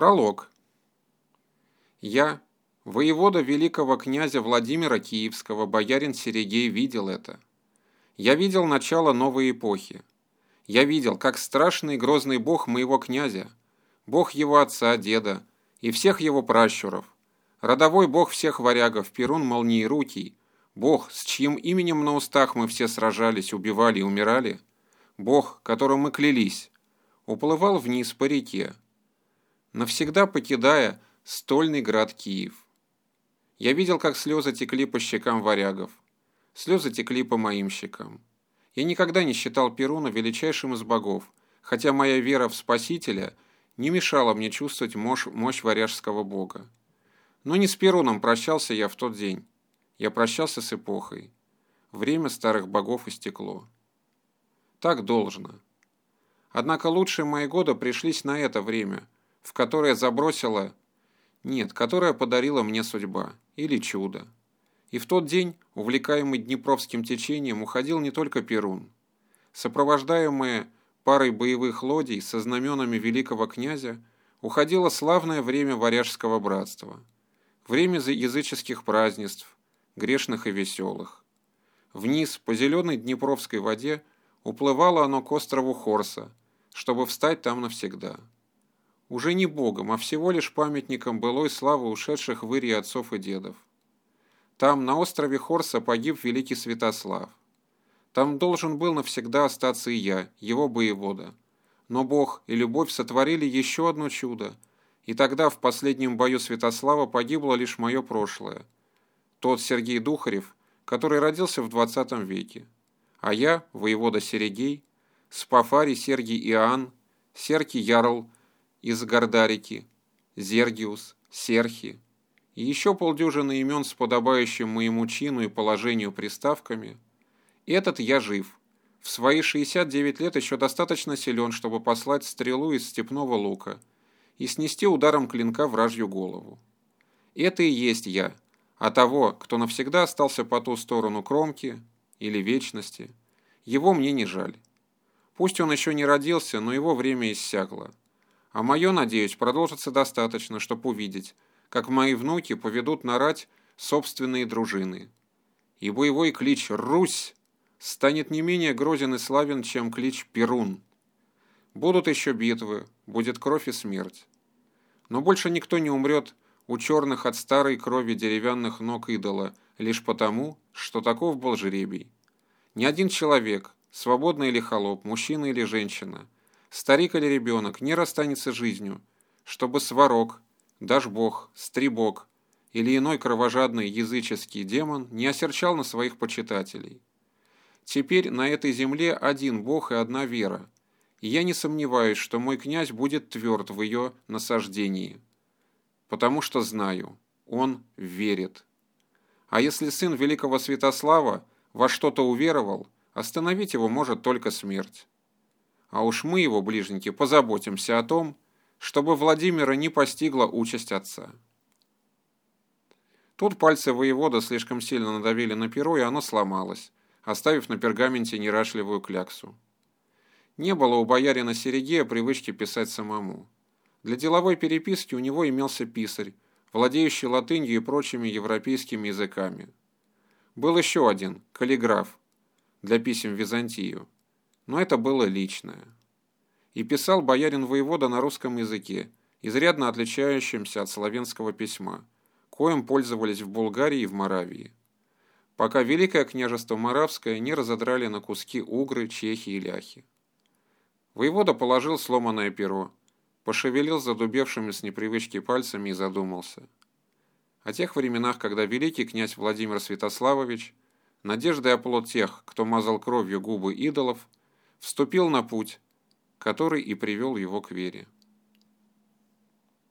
Пролог. Я, воевода великого князя Владимира Киевского, боярин Серегей, видел это. Я видел начало новой эпохи. Я видел, как страшный и грозный бог моего князя, бог его отца, деда и всех его пращуров, родовой бог всех варягов, Перун Молниерукий, бог, с чьим именем на устах мы все сражались, убивали и умирали, бог, которым мы клялись, уплывал вниз по реке, навсегда покидая стольный град Киев. Я видел, как слезы текли по щекам варягов, слезы текли по моим щекам. Я никогда не считал Перуна величайшим из богов, хотя моя вера в Спасителя не мешала мне чувствовать мощь, мощь варяжского бога. Но не с Перуном прощался я в тот день. Я прощался с эпохой. Время старых богов истекло. Так должно. Однако лучшие мои годы пришлись на это время, в которое забросила... Нет, которое подарила мне судьба. Или чудо. И в тот день, увлекаемый Днепровским течением, уходил не только Перун. Сопровождаемые парой боевых лодий со знаменами великого князя, уходило славное время варяжского братства. Время языческих празднеств, грешных и веселых. Вниз, по зеленой Днепровской воде, уплывало оно к острову Хорса, чтобы встать там навсегда. Уже не богом, а всего лишь памятником былой славы ушедших в Ирии отцов и дедов. Там, на острове Хорса, погиб великий Святослав. Там должен был навсегда остаться и я, его боевода. Но Бог и любовь сотворили еще одно чудо, и тогда в последнем бою Святослава погибло лишь мое прошлое. Тот Сергей Духарев, который родился в 20 веке. А я, воевода Серегей, Спафарий Сергий Иоанн, Серкий Ярл из Гордарики, Зергиус, Серхи, и еще полдюжины имен с подобающим моему чину и положению приставками, этот я жив. В свои 69 лет еще достаточно силен, чтобы послать стрелу из степного лука и снести ударом клинка вражью голову. Это и есть я, а того, кто навсегда остался по ту сторону кромки или вечности, его мне не жаль. Пусть он еще не родился, но его время иссякло. А мое, надеюсь, продолжится достаточно, чтобы увидеть, как мои внуки поведут нарать собственные дружины. И боевой клич «Русь» станет не менее грозен и славен, чем клич «Перун». Будут еще битвы, будет кровь и смерть. Но больше никто не умрет у черных от старой крови деревянных ног идола, лишь потому, что таков был жребий. Ни один человек, свободный или холоп, мужчина или женщина, старик или ребенок, не расстанется жизнью, чтобы сварог, дашбог, стрибог или иной кровожадный языческий демон не осерчал на своих почитателей. Теперь на этой земле один Бог и одна вера, и я не сомневаюсь, что мой князь будет тверд в ее насаждении, потому что знаю, он верит. А если сын великого Святослава во что-то уверовал, остановить его может только смерть. А уж мы, его ближники, позаботимся о том, чтобы Владимира не постигла участь отца. Тут пальцы воевода слишком сильно надавили на перо, и оно сломалось, оставив на пергаменте нерашливую кляксу. Не было у боярина Серегея привычки писать самому. Для деловой переписки у него имелся писарь, владеющий латынью и прочими европейскими языками. Был еще один, каллиграф, для писем в Византию, но это было личное и писал боярин-воевода на русском языке, изрядно отличающимся от славянского письма, коим пользовались в Булгарии и в Моравии. Пока Великое княжество Моравское не разодрали на куски угры, чехи и ляхи. Воевода положил сломанное перо, пошевелил задубевшими с непривычки пальцами и задумался. О тех временах, когда великий князь Владимир Святославович, надеждой оплот тех, кто мазал кровью губы идолов, вступил на путь, который и привел его к вере.